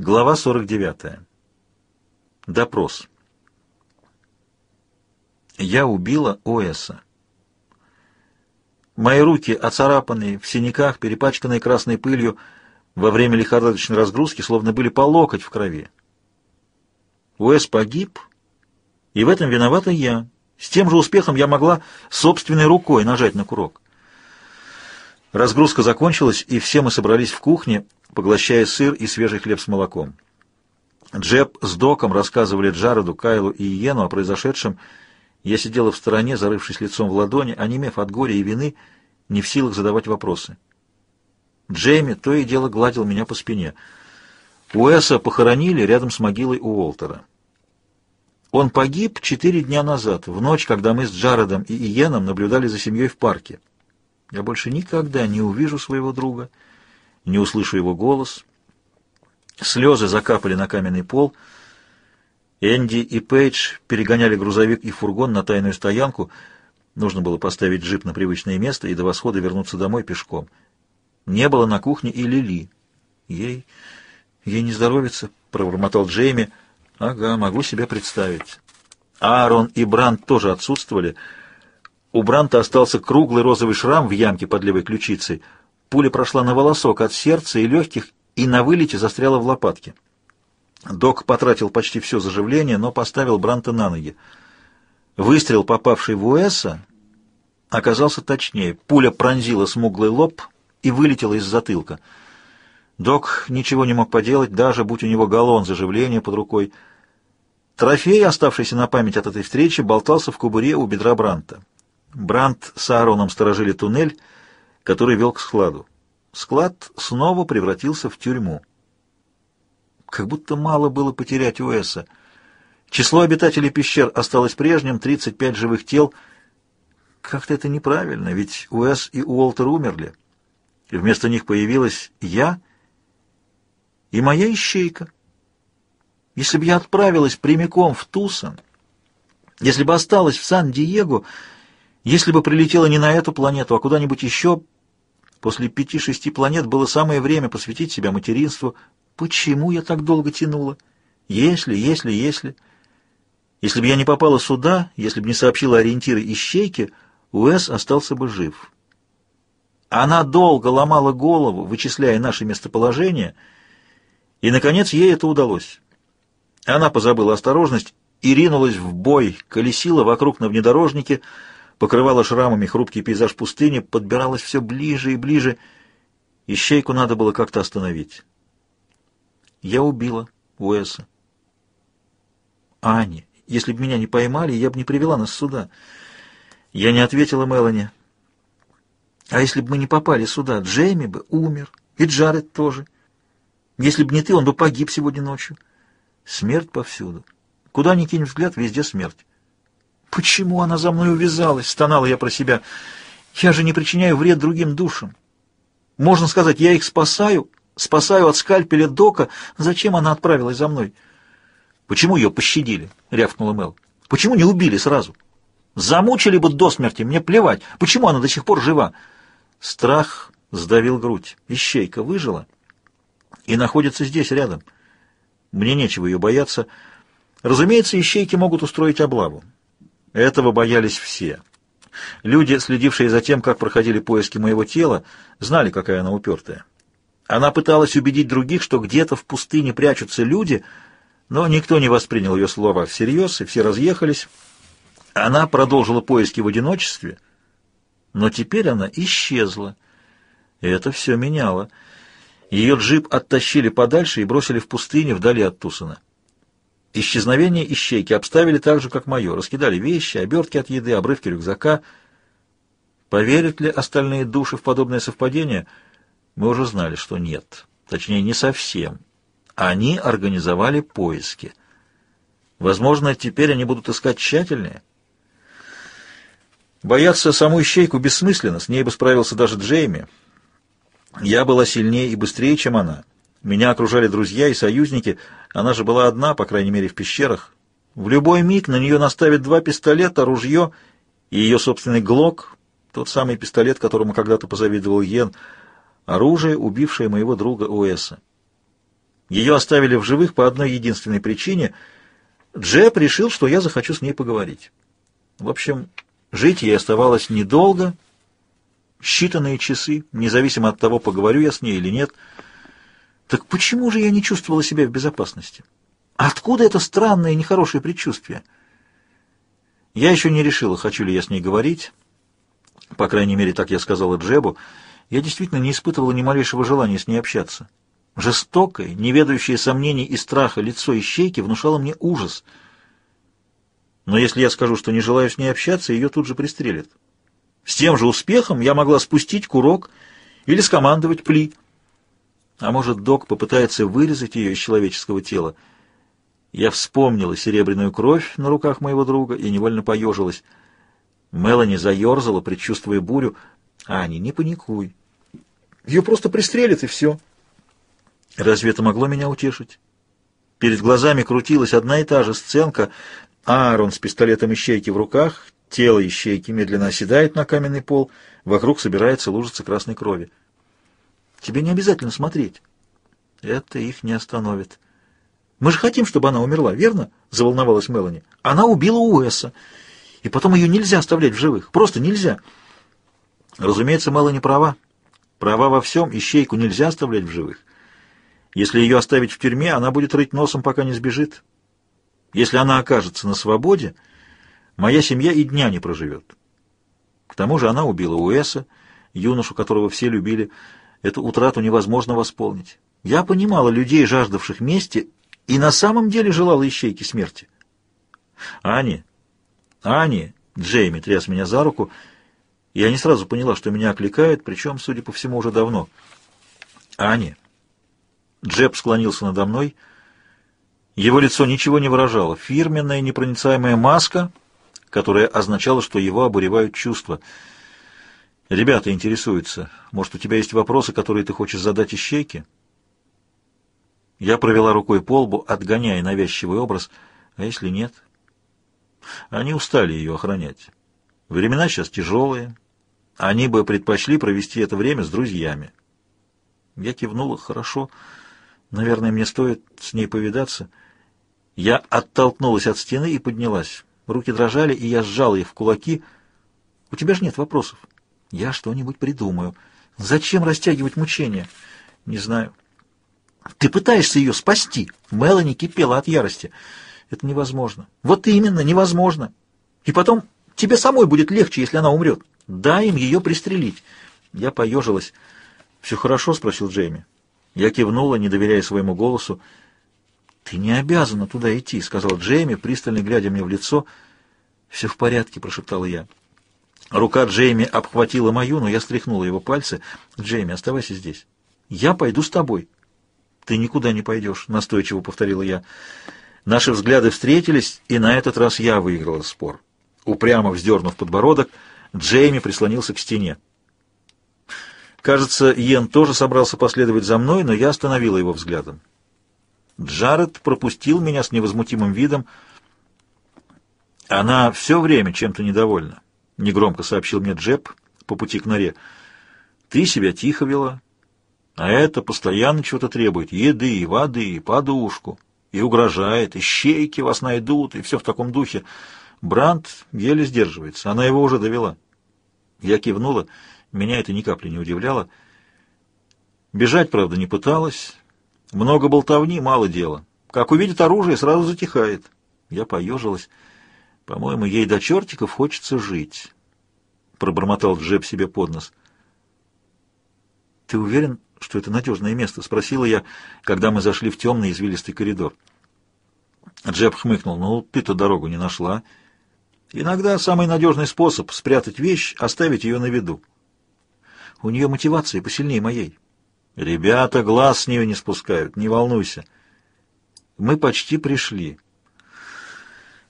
Глава 49. Допрос. Я убила Оэса. Мои руки, оцарапанные, в синяках, перепачканные красной пылью, во время лихорадочной разгрузки, словно были по локоть в крови. Уэс погиб, и в этом виновата я. С тем же успехом я могла собственной рукой нажать на курок. Разгрузка закончилась, и все мы собрались в кухне, поглощая сыр и свежий хлеб с молоком. Джеб с Доком рассказывали Джареду, Кайлу и Иену о произошедшем. Я сидела в стороне, зарывшись лицом в ладони, онемев от горя и вины, не в силах задавать вопросы. Джейми то и дело гладил меня по спине. Уэса похоронили рядом с могилой Уолтера. Он погиб четыре дня назад, в ночь, когда мы с Джаредом и Иеном наблюдали за семьей в парке. Я больше никогда не увижу своего друга, не услышу его голос. Слезы закапали на каменный пол. Энди и Пейдж перегоняли грузовик и фургон на тайную стоянку. Нужно было поставить джип на привычное место и до восхода вернуться домой пешком. Не было на кухне и Лили. Ей... ей не здоровится, — пробормотал Джейми. Ага, могу себе представить. Аарон и Брант тоже отсутствовали. У Бранта остался круглый розовый шрам в ямке под левой ключицей — Пуля прошла на волосок от сердца и легких и на вылете застряла в лопатке. Док потратил почти все заживление, но поставил Бранта на ноги. Выстрел, попавший в Уэса, оказался точнее. Пуля пронзила смуглый лоб и вылетела из затылка. Док ничего не мог поделать, даже будь у него галлон заживления под рукой. Трофей, оставшийся на память от этой встречи, болтался в кубуре у бедра Бранта. Брант с Аароном сторожили туннель, который вел к складу. Склад снова превратился в тюрьму. Как будто мало было потерять Уэса. Число обитателей пещер осталось прежним, 35 живых тел. Как-то это неправильно, ведь Уэс и Уолтер умерли. И вместо них появилась я и моя ищейка. Если бы я отправилась прямиком в Тусон, если бы осталась в Сан-Диего, если бы прилетела не на эту планету, а куда-нибудь еще, После пяти-шести планет было самое время посвятить себя материнству. Почему я так долго тянула? Если, если, если... Если бы я не попала сюда, если бы не сообщила ориентиры ищейки, Уэс остался бы жив. Она долго ломала голову, вычисляя наше местоположение, и, наконец, ей это удалось. Она позабыла осторожность и ринулась в бой, колесила вокруг на внедорожнике, покрывала шрамами хрупкий пейзаж пустыни, подбиралась все ближе и ближе. Ищейку надо было как-то остановить. Я убила Уэса. Ани, если бы меня не поймали, я бы не привела нас сюда. Я не ответила Мелани. А если бы мы не попали сюда, Джейми бы умер, и Джаред тоже. Если бы не ты, он бы погиб сегодня ночью. Смерть повсюду. Куда ни кинь взгляд, везде смерть. «Почему она за мной увязалась?» — стонала я про себя. «Я же не причиняю вред другим душам. Можно сказать, я их спасаю, спасаю от скальпеля Дока. Зачем она отправилась за мной?» «Почему ее пощадили?» — рявкнула Мел. «Почему не убили сразу? Замучили бы до смерти, мне плевать. Почему она до сих пор жива?» Страх сдавил грудь. Ищейка выжила и находится здесь, рядом. Мне нечего ее бояться. Разумеется, ищейки могут устроить облаву. Этого боялись все. Люди, следившие за тем, как проходили поиски моего тела, знали, какая она упертая. Она пыталась убедить других, что где-то в пустыне прячутся люди, но никто не воспринял ее слова всерьез, и все разъехались. Она продолжила поиски в одиночестве, но теперь она исчезла. И это все меняло. Ее джип оттащили подальше и бросили в пустыне вдали от Тусона. Исчезновение ищейки обставили так же, как мое. Раскидали вещи, обертки от еды, обрывки рюкзака. Поверят ли остальные души в подобное совпадение? Мы уже знали, что нет. Точнее, не совсем. Они организовали поиски. Возможно, теперь они будут искать тщательнее. Бояться саму ищейку бессмысленно, с ней бы справился даже Джейми. Я была сильнее и быстрее, чем она. Меня окружали друзья и союзники, она же была одна, по крайней мере, в пещерах. В любой миг на нее наставят два пистолета, ружье и ее собственный глок, тот самый пистолет, которому когда-то позавидовал Йен, оружие, убившее моего друга Уэса. Ее оставили в живых по одной единственной причине. Джеб решил, что я захочу с ней поговорить. В общем, жить ей оставалось недолго, считанные часы, независимо от того, поговорю я с ней или нет. Так почему же я не чувствовала себя в безопасности? Откуда это странное нехорошее предчувствие? Я еще не решила, хочу ли я с ней говорить. По крайней мере, так я сказала Джебу. Я действительно не испытывала ни малейшего желания с ней общаться. Жестокое, не ведающее сомнений и страха лицо ищейки внушало мне ужас. Но если я скажу, что не желаю с ней общаться, ее тут же пристрелят. С тем же успехом я могла спустить курок или скомандовать пли. А может, док попытается вырезать ее из человеческого тела. Я вспомнила серебряную кровь на руках моего друга и невольно поежилась. Мелани заерзала, предчувствуя бурю. «Ани, не паникуй. Ее просто пристрелят, и все». Разве это могло меня утешить? Перед глазами крутилась одна и та же сценка. Аарон с пистолетом ищейки в руках, тело ищейки медленно оседает на каменный пол, вокруг собирается лужица красной крови. Тебе не обязательно смотреть. Это их не остановит. Мы же хотим, чтобы она умерла, верно? Заволновалась Мелани. Она убила Уэса. И потом ее нельзя оставлять в живых. Просто нельзя. Разумеется, Мелани права. Права во всем, ищейку нельзя оставлять в живых. Если ее оставить в тюрьме, она будет рыть носом, пока не сбежит. Если она окажется на свободе, моя семья и дня не проживет. К тому же она убила Уэса, юношу, которого все любили. Эту утрату невозможно восполнить. Я понимала людей, жаждавших мести, и на самом деле желала ищейки смерти. «Ани! Ани!» — Джейми тряс меня за руку. Я не сразу поняла, что меня окликают, причем, судя по всему, уже давно. «Ани!» Джеб склонился надо мной. Его лицо ничего не выражало. Фирменная непроницаемая маска, которая означала, что его обуревают чувства. «Ребята интересуются. Может, у тебя есть вопросы, которые ты хочешь задать ищейке?» Я провела рукой по лбу, отгоняя навязчивый образ. А если нет? Они устали ее охранять. Времена сейчас тяжелые. Они бы предпочли провести это время с друзьями. Я кивнула. «Хорошо». Наверное, мне стоит с ней повидаться. Я оттолкнулась от стены и поднялась. Руки дрожали, и я сжал их в кулаки. У тебя же нет вопросов. Я что-нибудь придумаю. Зачем растягивать мучения? Не знаю. Ты пытаешься ее спасти. Мелани кипела от ярости. Это невозможно. Вот именно, невозможно. И потом тебе самой будет легче, если она умрет. Дай им ее пристрелить. Я поежилась. «Все хорошо?» — спросил Джейми. Я кивнула, не доверяя своему голосу. «Ты не обязана туда идти», — сказал Джейми, пристально глядя мне в лицо. «Все в порядке», — прошептала я. Рука Джейми обхватила мою, но я стряхнула его пальцы. «Джейми, оставайся здесь. Я пойду с тобой». «Ты никуда не пойдешь», — настойчиво повторила я. Наши взгляды встретились, и на этот раз я выиграла спор. Упрямо вздернув подбородок, Джейми прислонился к стене. Кажется, Йен тоже собрался последовать за мной, но я остановила его взглядом. Джаред пропустил меня с невозмутимым видом. «Она все время чем-то недовольна», — негромко сообщил мне Джеб по пути к норе. «Ты себя тихо вела, а это постоянно чего-то требует. Еды, воды, и подушку. И угрожает, и щейки вас найдут, и все в таком духе. Бранд еле сдерживается, она его уже довела». Я кивнула. Меня это ни капли не удивляло. Бежать, правда, не пыталась. Много болтовни, мало дела. Как увидит оружие, сразу затихает. Я поежилась. По-моему, ей до чертиков хочется жить. Пробормотал Джеб себе под нос. «Ты уверен, что это надежное место?» — спросила я, когда мы зашли в темный извилистый коридор. Джеб хмыкнул. «Ну, ты-то дорогу не нашла. Иногда самый надежный способ — спрятать вещь, оставить ее на виду. У нее мотивация посильнее моей. Ребята глаз с нее не спускают, не волнуйся. Мы почти пришли.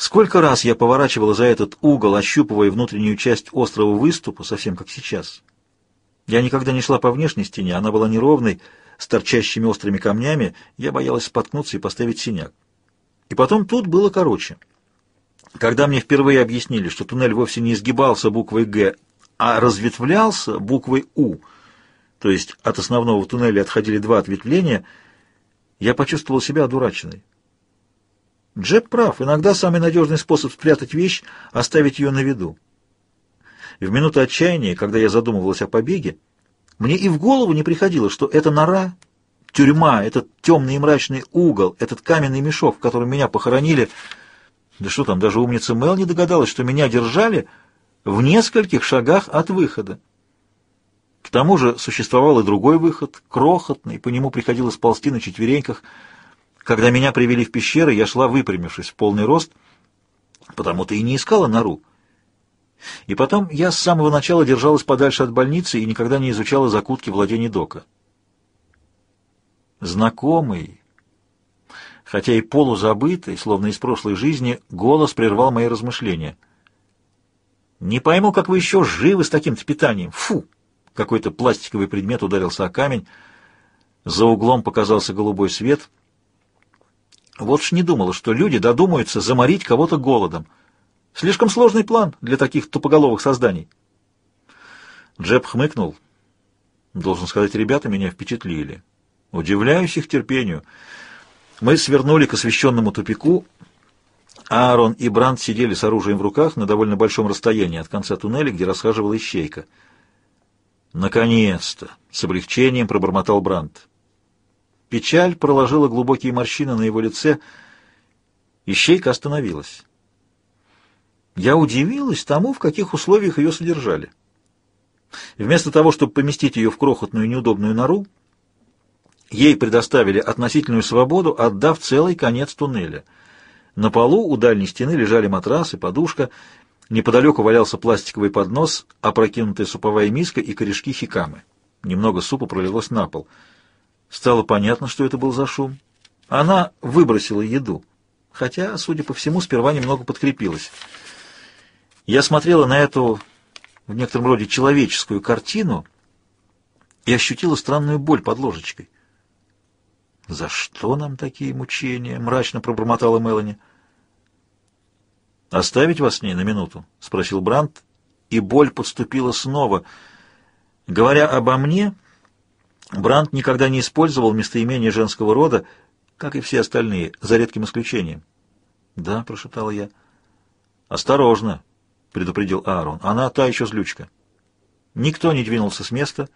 Сколько раз я поворачивала за этот угол, ощупывая внутреннюю часть острого выступа, совсем как сейчас. Я никогда не шла по внешней стене, она была неровной, с торчащими острыми камнями, я боялась споткнуться и поставить синяк. И потом тут было короче. Когда мне впервые объяснили, что туннель вовсе не изгибался буквой «Г», а разветвлялся буквой «У», то есть от основного туннеля отходили два ответвления, Я почувствовал себя одураченной. Джеб прав. Иногда самый надежный способ спрятать вещь — оставить ее на виду. В минуты отчаяния, когда я задумывалась о побеге, мне и в голову не приходило, что эта нора, тюрьма, этот темный и мрачный угол, этот каменный мешок, в котором меня похоронили... Да что там, даже умница Мел не догадалась, что меня держали в нескольких шагах от выхода. К тому же существовал и другой выход, крохотный, по нему приходилось ползти на четвереньках. Когда меня привели в пещеры, я шла выпрямившись в полный рост, потому-то и не искала нору. И потом я с самого начала держалась подальше от больницы и никогда не изучала закутки владений Дока. Знакомый, хотя и полузабытый, словно из прошлой жизни, голос прервал мои размышления. «Не пойму, как вы еще живы с таким-то питанием! Фу!» Какой-то пластиковый предмет ударился о камень. За углом показался голубой свет. Вот ж не думала, что люди додумаются заморить кого-то голодом. Слишком сложный план для таких тупоголовых созданий. Джеб хмыкнул. Должен сказать, ребята меня впечатлили. Удивляюсь их терпению. Мы свернули к освещенному тупику. Аарон и Бранд сидели с оружием в руках на довольно большом расстоянии от конца туннеля, где расхаживала ищейка. «Наконец-то!» — с облегчением пробормотал Бранд. Печаль проложила глубокие морщины на его лице. Ищейка остановилась. Я удивилась тому, в каких условиях ее содержали. Вместо того, чтобы поместить ее в крохотную неудобную нору, ей предоставили относительную свободу, отдав целый конец туннеля. На полу у дальней стены лежали матрасы, подушка, неподалеку валялся пластиковый поднос, опрокинутая суповая миска и корешки хикамы. Немного супа пролилось на пол. Стало понятно, что это был за шум. Она выбросила еду, хотя, судя по всему, сперва немного подкрепилась. Я смотрела на эту, в некотором роде, человеческую картину и ощутила странную боль под ложечкой. «За что нам такие мучения?» — мрачно пробормотала Мелани. «Оставить вас с ней на минуту?» — спросил Брандт, и боль подступила снова. Говоря обо мне, Брандт никогда не использовал местоимение женского рода, как и все остальные, за редким исключением. «Да», — прошептала я. «Осторожно», — предупредил Аарон. «Она та еще злючка». Никто не двинулся с места.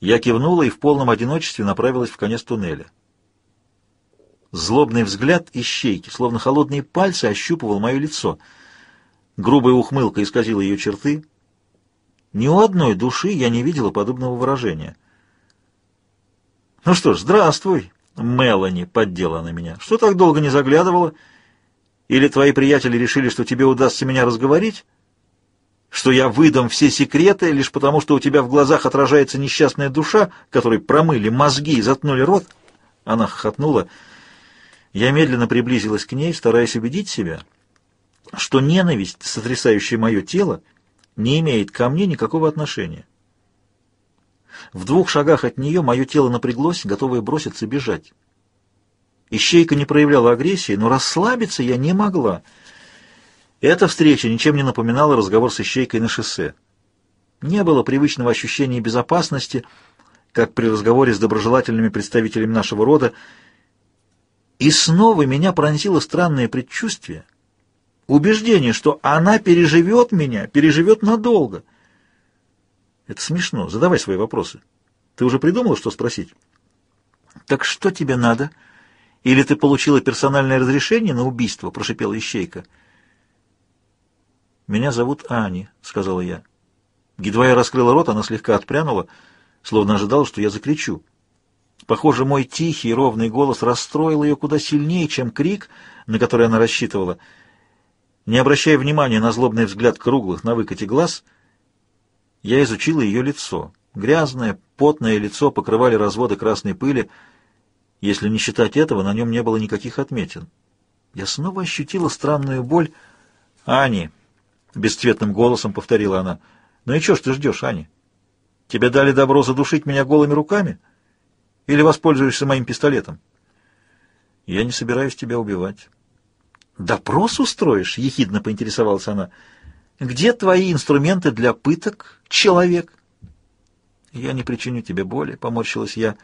Я кивнула и в полном одиночестве направилась в конец туннеля. Злобный взгляд ищейки, словно холодные пальцы, ощупывал мое лицо. Грубая ухмылка исказила ее черты. Ни у одной души я не видела подобного выражения. «Ну что ж, здравствуй, Мелани», — поддела она меня. «Что так долго не заглядывала?» Или твои приятели решили, что тебе удастся меня разговорить? Что я выдам все секреты, лишь потому, что у тебя в глазах отражается несчастная душа, которой промыли мозги и заткнули рот?» Она хохотнула. Я медленно приблизилась к ней, стараясь убедить себя, что ненависть, сотрясающая мое тело, не имеет ко мне никакого отношения. В двух шагах от нее мое тело напряглось, готовое броситься бежать. Ищейка не проявляла агрессии, но расслабиться я не могла. Эта встреча ничем не напоминала разговор с Ищейкой на шоссе. Не было привычного ощущения безопасности, как при разговоре с доброжелательными представителями нашего рода, и снова меня пронзило странное предчувствие, убеждение, что она переживет меня, переживет надолго. Это смешно. Задавай свои вопросы. Ты уже придумала, что спросить? Так что тебе надо? — или ты получила персональное разрешение на убийство?» — прошипела ищейка. «Меня зовут Ани», — сказала я. Едва я раскрыла рот, она слегка отпрянула, словно ожидала, что я закричу. Похоже, мой тихий, ровный голос расстроил ее куда сильнее, чем крик, на который она рассчитывала. Не обращая внимания на злобный взгляд круглых на выкате глаз, я изучила ее лицо. Грязное, потное лицо покрывали разводы красной пыли, если не считать этого, на нем не было никаких отметин. Я снова ощутила странную боль. «Ани!» — бесцветным голосом повторила она. «Ну и что ж ты ждешь, Ани? Тебе дали добро задушить меня голыми руками? Или воспользуешься моим пистолетом?» «Я не собираюсь тебя убивать». «Допрос устроишь?» — ехидно поинтересовалась она. «Где твои инструменты для пыток, человек?» «Я не причиню тебе боли», — поморщилась я.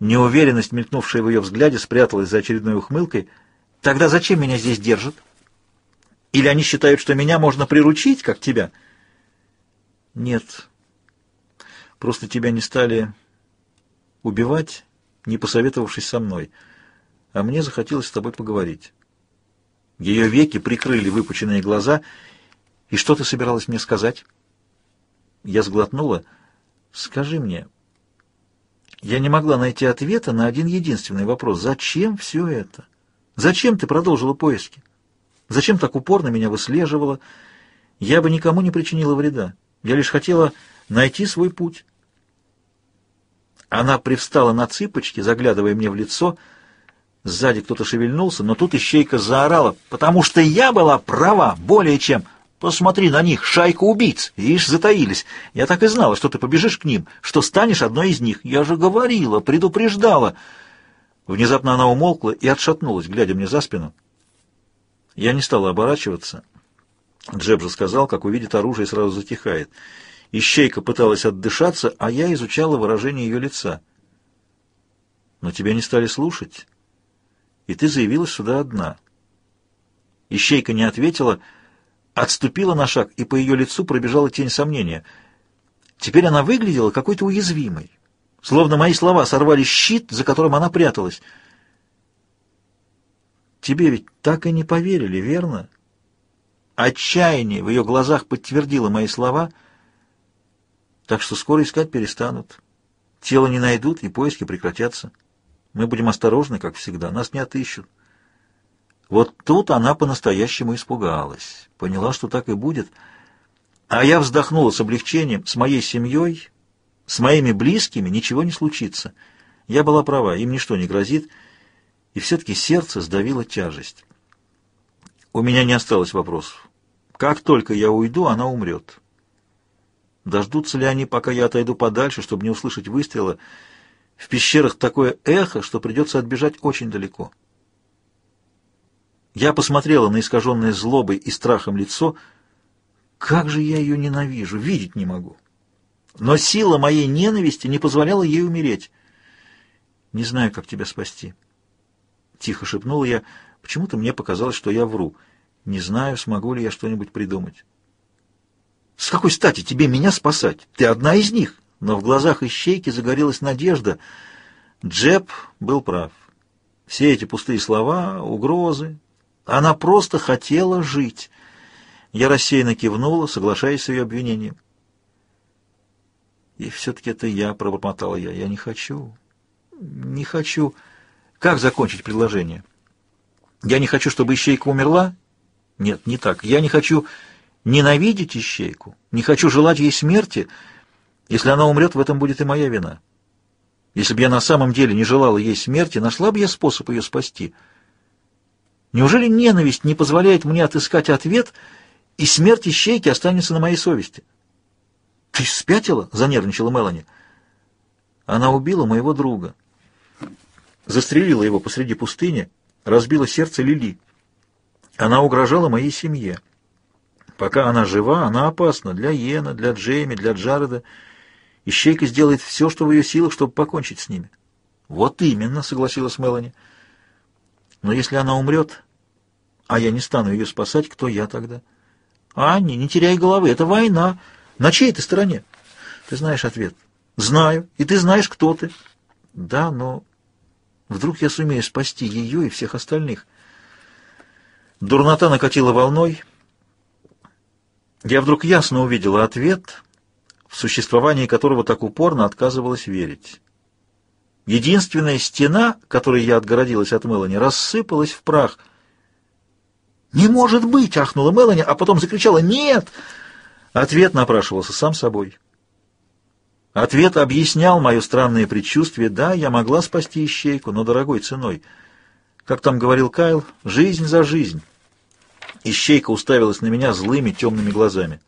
Неуверенность, мелькнувшая в ее взгляде, спряталась за очередной ухмылкой. «Тогда зачем меня здесь держат? Или они считают, что меня можно приручить, как тебя?» «Нет. Просто тебя не стали убивать, не посоветовавшись со мной. А мне захотелось с тобой поговорить». Ее веки прикрыли выпученные глаза. «И что ты собиралась мне сказать?» Я сглотнула. «Скажи мне...» Я не могла найти ответа на один единственный вопрос. «Зачем все это? Зачем ты продолжила поиски? Зачем так упорно меня выслеживала? Я бы никому не причинила вреда. Я лишь хотела найти свой путь». Она привстала на цыпочки, заглядывая мне в лицо, — Сзади кто-то шевельнулся, но тут ищейка заорала, потому что я была права, более чем. Посмотри на них, шайка убийц, видишь, затаились. Я так и знала, что ты побежишь к ним, что станешь одной из них. Я же говорила, предупреждала. Внезапно она умолкла и отшатнулась, глядя мне за спину. Я не стала оборачиваться. Джеб же сказал, как увидит оружие, сразу затихает. Ищейка пыталась отдышаться, а я изучала выражение ее лица. Но тебя не стали слушать и ты заявилась сюда одна». Ищейка не ответила, отступила на шаг, и по ее лицу пробежала тень сомнения. Теперь она выглядела какой-то уязвимой, словно мои слова сорвали щит, за которым она пряталась. «Тебе ведь так и не поверили, верно?» Отчаяние в ее глазах подтвердило мои слова, так что скоро искать перестанут. Тело не найдут, и поиски прекратятся. Мы будем осторожны, как всегда, нас не отыщут. Вот тут она по-настоящему испугалась, поняла, что так и будет. А я вздохнула с облегчением, с моей семьей, с моими близкими ничего не случится. Я была права, им ничто не грозит, и все-таки сердце сдавило тяжесть. У меня не осталось вопросов. Как только я уйду, она умрет. Дождутся ли они, пока я отойду подальше, чтобы не услышать выстрела, — в пещерах такое эхо, что придется отбежать очень далеко. Я посмотрела на искаженное злобой и страхом лицо. Как же я ее ненавижу, видеть не могу. Но сила моей ненависти не позволяла ей умереть. «Не знаю, как тебя спасти». Тихо шепнула я. Почему-то мне показалось, что я вру. Не знаю, смогу ли я что-нибудь придумать. «С какой стати тебе меня спасать? Ты одна из них!» но в глазах ищейки загорелась надежда. Джеб был прав. Все эти пустые слова, угрозы. Она просто хотела жить. Я рассеянно кивнула, соглашаясь с ее обвинением. И все-таки это я, пробормотала я. Я не хочу. Не хочу. Как закончить предложение? Я не хочу, чтобы ищейка умерла? Нет, не так. Я не хочу ненавидеть ищейку. Не хочу желать ей смерти. Если она умрет, в этом будет и моя вина. Если бы я на самом деле не желала ей смерти, нашла бы я способ ее спасти. Неужели ненависть не позволяет мне отыскать ответ, и смерть ищейки останется на моей совести? «Ты спятила?» — занервничала Мелани. Она убила моего друга. Застрелила его посреди пустыни, разбила сердце Лили. Она угрожала моей семье. Пока она жива, она опасна для Йена, для Джейми, для Джареда. Ищейка сделает все, что в ее силах, чтобы покончить с ними. Вот именно, согласилась Мелани. Но если она умрет, а я не стану ее спасать, кто я тогда? Анни, не теряй головы, это война. На чьей ты стороне? Ты знаешь ответ. Знаю, и ты знаешь, кто ты. Да, но вдруг я сумею спасти ее и всех остальных. Дурнота накатила волной. Я вдруг ясно увидела ответ, в существование которого так упорно отказывалась верить. Единственная стена, которой я отгородилась от Мелани, рассыпалась в прах. «Не может быть!» — ахнула Мелани, а потом закричала «Нет!» Ответ напрашивался сам собой. Ответ объяснял мое странное предчувствие. Да, я могла спасти ищейку, но дорогой ценой. Как там говорил Кайл, жизнь за жизнь. Ищейка уставилась на меня злыми темными глазами.